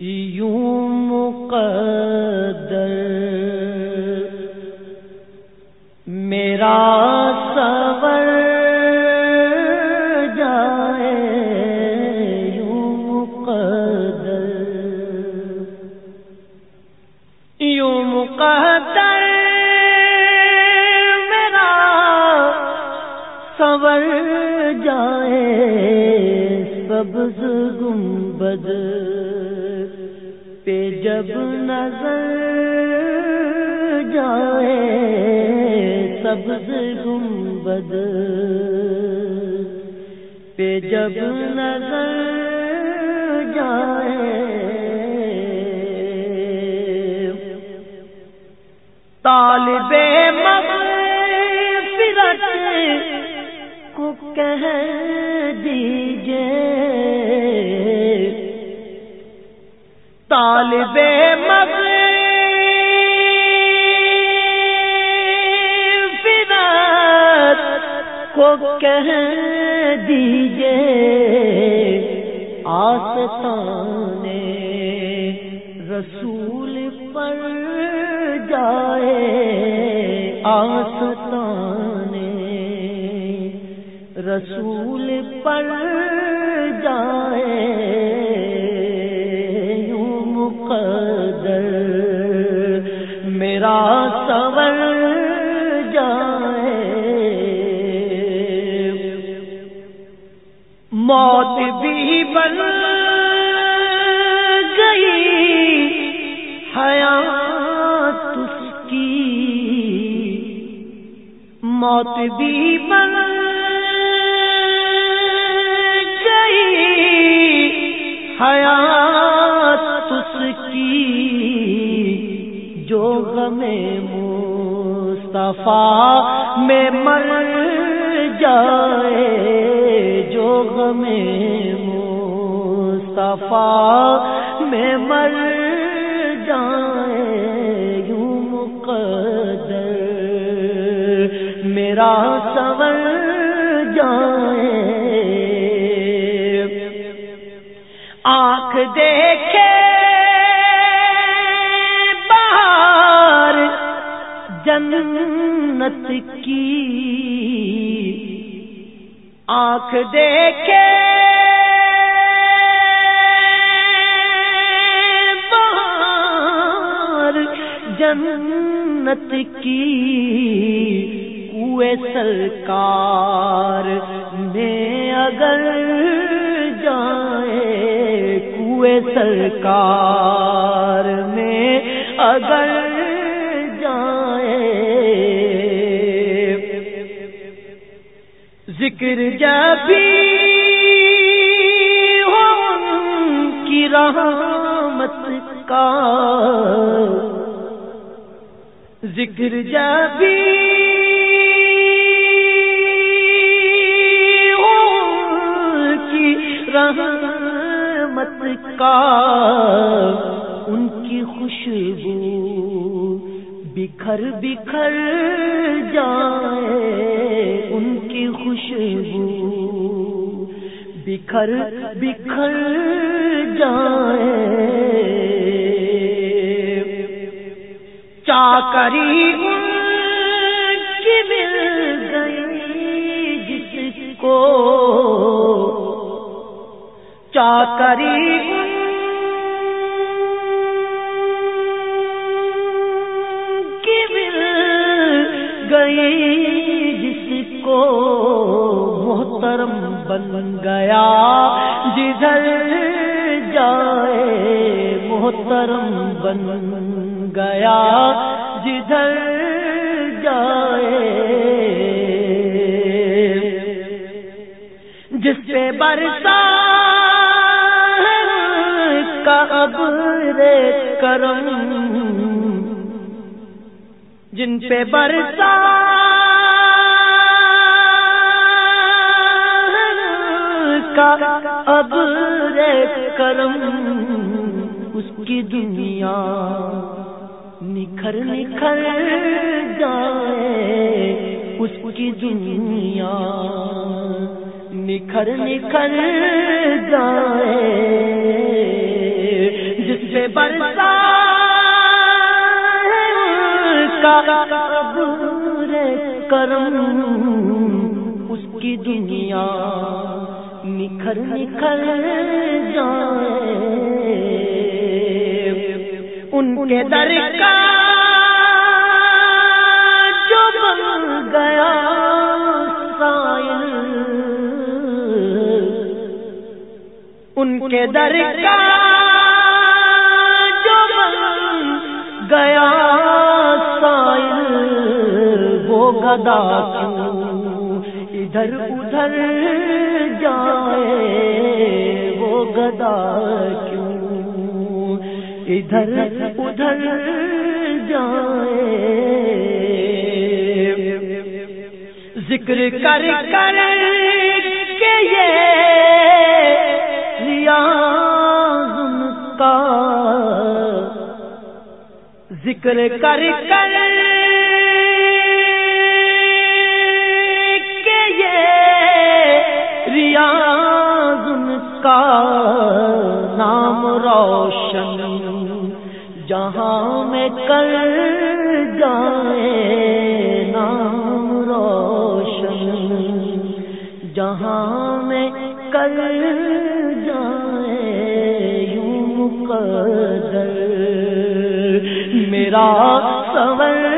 یوں مقدر میرا سور جائے یوں مقدر یوں مقدر میرا سور جائے سبز گنبد پہ جب نظر جائے سبز گنبد پہ جب نظر جائے طالب مغفرت کو کہہ دیجیے طالب مغ کو کہہ دیجیے آستان رسول پر جائے آستان رسول پر جائے میرا سور جائے۔ موت بھی بن گئی حیات اس کی۔ موت بھی بن کی جو غم مصطفیٰ میں مر جائے، جو غم مصطفیٰ میں مر جائے، یوں مقدر میرا سور جائے۔ آنکھ دیکھے جنت کی آنکھ دیکھے۔ بار جنت کی کوئے سرکار میں اگر جائے کوئے سرکار میں اگر ذکر جب ہو ان کی رحمت کا۔ ذکر جب کی رحمت کا۔ ان کی خوشبو بکھر بکھر جائے، ان کی خوشبو بکھر بکھر جائے۔ چاکری کی مل گئی جس کو چاکری گئی کو محترم بن گیا۔ جدھر جائے محترم بن گیا۔ جدھر جائے جس پہ برسا کا اب کرم۔ جن پہ برسا کا اب کرم اس کی دنیا نکھر نکھر جائے، اس کی دنیا نکھر نکھر جائے، جس سے برسا کرم اس کی دنیا نکھر نکھر جائے۔ ان کے در کا جو بن گیا ان کے در کا جو بن گیا سائل، وہ گدا کیوں ادھر ادھر جائے، وہ گدا کیوں؟ ادھر ادھر جائے۔ ذکر کر کر کے یہ ریاض کا ذکر کر کر ریاض کا نام روشن، جہاں میں کر جائے نام روشن، جہاں میں کر جائے یوں مقدر میرا سور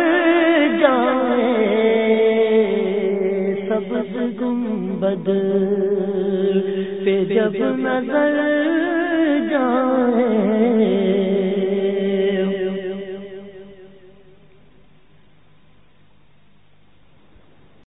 بدل پہ جب نظر جائے